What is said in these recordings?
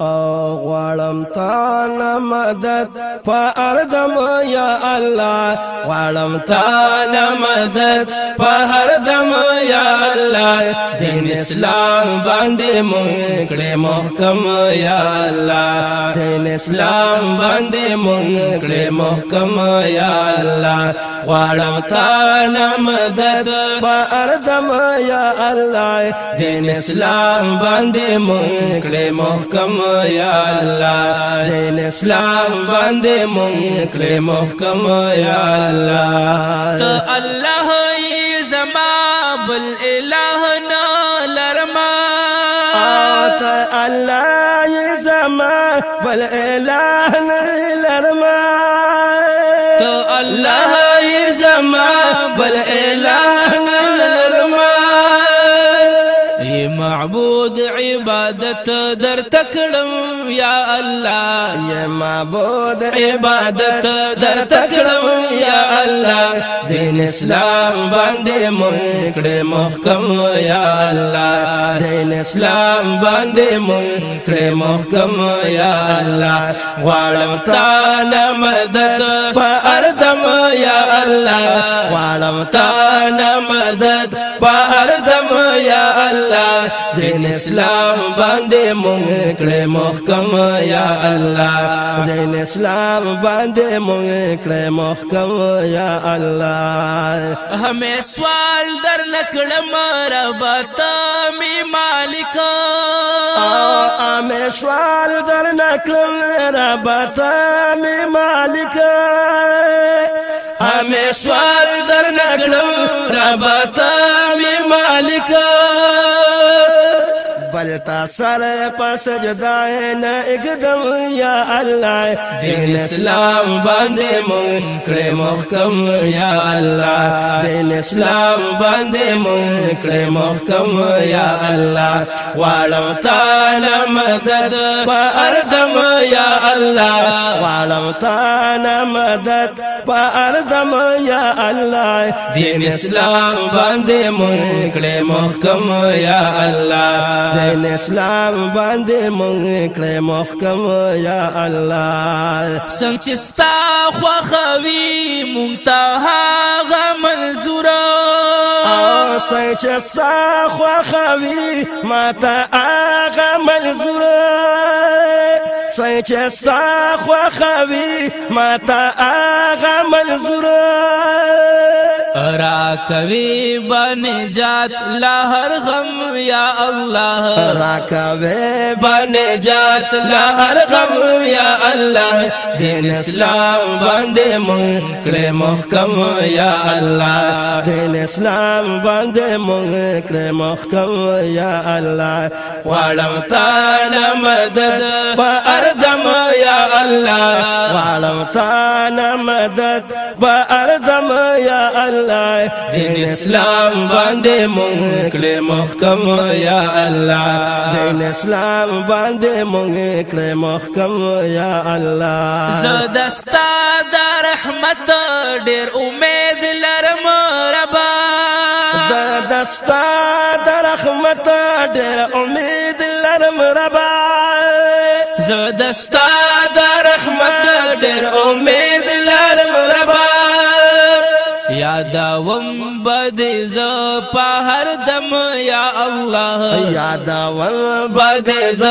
غواړم تا نه مدد په اردم یا الله غواړم تا نه مدد په اردم یا الله دین اسلام باندې مونږ کړه محکم یا الله دین اسلام باندې مونږ کړه محکم یا الله غواړم تا نه مدد په اردم یا الله دین اسلام باندې مونږ کړه محکم یا الله دین اسلام باندې مونږ کړه محکم یا الله ته الله زما بل إله نه لرما. ته الله زما بل إله نه لرما. ته الله زما بل إله نه معبود عبادت در تکړم یا الله. یا معبود عبادت در تکړم یا الله. دین اسلام باندې مونږ محکم یا الله. دین اسلام باندې مونږ محکم یا الله. غواړم تا نه مدد په هر دم یا الله. غواړم تا نه مدد په هر دم یا الله. دین اسلام باندې مونږ کړه محکم یا الله دین اسلام باندې مونږ کړه محکم یا الله همې سوال در نکړم رب ته می مالک همې سوال در نکړم رب ته می مالک همې سوال در نکړم رب ته می مالک بل تا سر پس جدای نه اقدم یا الله دین اسلام باندې مونږ کړه محکم یا الله دین اسلام باندې مونږ کړه محکم یا الله واړم نه مدد په هر دم یا الله واړم نه مدد په اردم یا الله دین اسلام باندې مونږ کړه محکم یا الله دین اسلام باندې مونږ کړه محکم یا الله څنګه چې ستا خوخوي مونږ ته هغه منظور او څنګه چې ستا خوخوي ماته هغه منظور څنګه چې ستا خوخوي ماته هغه منظور را کوي بنجات لا هر غم یا الله. را کوي بنجات لا هر غم یا الله. دین اسلام باندې مونږ کړه محکم یا الله. دین اسلام باندې مونږ کړه محکم یا الله. غواړم تا نه مدد په اردم یا الله. غواړم تا نه مدد په اردم یا الله دین اسلام باندې مونږ کړه محکم یا الله. دین اسلام باندې مونږ کړه محکم یا الله. زدستا د رحمت ډیر امید لرم ربا زدستا د رحمت ډیر امید لرم ربا زدستا د رحمت ډیر امید یادوم بد ز په هر دم یا الله یادوم بد ز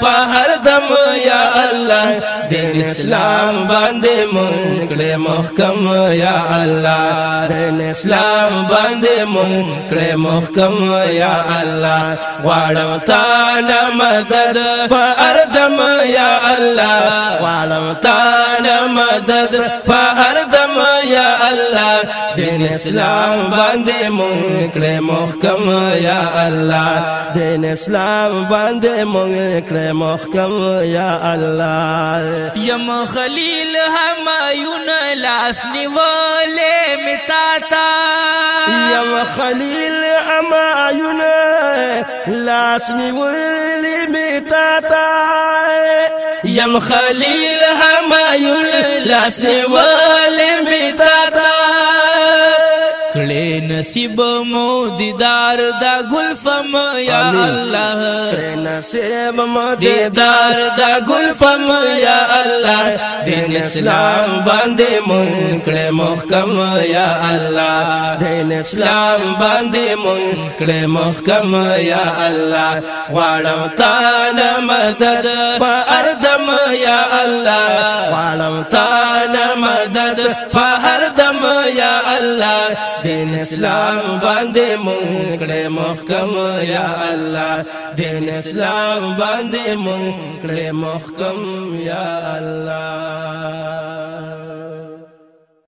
په هر دم یا الله دین اسلام باندې مونږ کړه محکم یا الله دین اسلام باندې مونږ کړه محکم یا الله غواړم تا نه مدد په هر دم یا الله غواړم تا نه مدد په هر دم الله دین اسلام باندې مونږ کړه محکم یا الله دین اسلام باندې مونږ کړه محکم یا الله یم خلیل همایون لاس نیولې متاتا یم خلیل همایون لاس نیولې متاتا یم خلیل همایون لاس نیولې متاتا کړي نصیب مو دیدار دا ګلفم یا الله. کړي نصیب مو دیدار دا ګلفم یا الله. دین اسلام باندې مونږ کړي محکم یا الله. دین اسلام باندې مونږ کړي محکم یا الله. غواړم تا نه مدد په هر دم یا الله. غواړم تا نه مدد په هر دم یا الله دین اسلام باندې مونږ محکم یا الله دین اسلام باندې مونږ محکم یا الله